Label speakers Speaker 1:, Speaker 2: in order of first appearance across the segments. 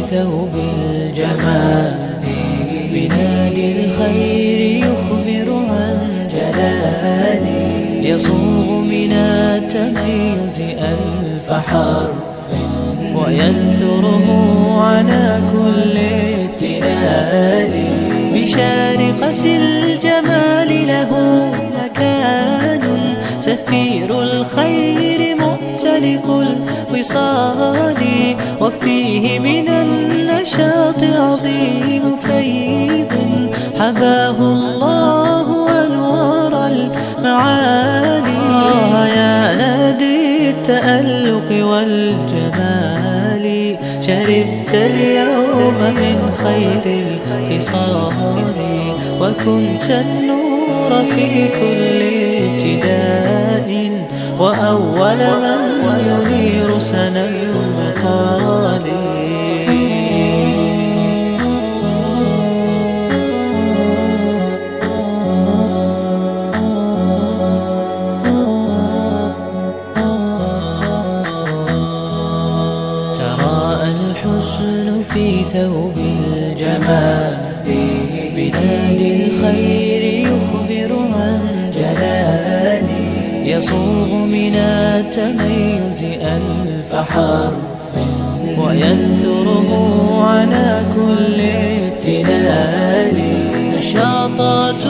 Speaker 1: الحسن في ثوب الجمال. بنادي الخير يخبر عن جلالي يصوغ من التميز ألف حرف. وينثره على كل ابتلال بشارقة الجمال له مكان. سفير الخير مختلق الوصال وفيه من النشاط عظيم فيض حباه الله أنوار المعالي. آه. يا نادي التألق والجمال شربت اليوم من خير الخصال وكنت النور في كل ابتداء وأول من ينير سنى المقال. تراءى الحسن في ثوب الجمال بنادي الخير يصوغ من التميز ألف حرف وينثره على كل ابتلال نشاطات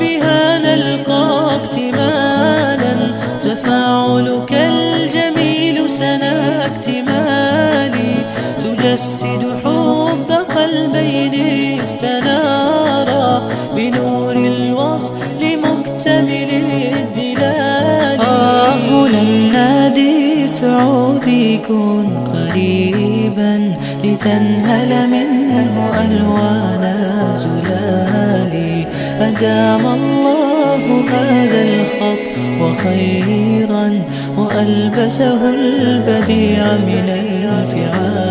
Speaker 1: بها نلقى اكتمالا تفاعلك الجميل سنا اكتمالي. تجسد حب قلبين استنارا كن قريبا لتنهل منه ألوان زلالي أدام الله هذا الخط وخيرا وألبسه البديع من الفعال.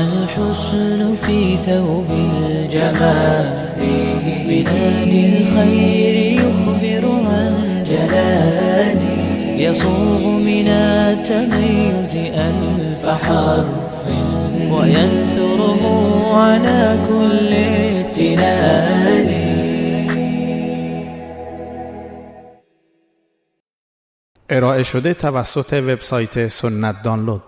Speaker 1: الحسن في ثوب الجمال. بنادي الخير يخبر عن جلالي يصوغ من التميز ألف حرف. وينثره على كل ابتلال
Speaker 2: ارائه شده توسط وبسایت سنت دانلود.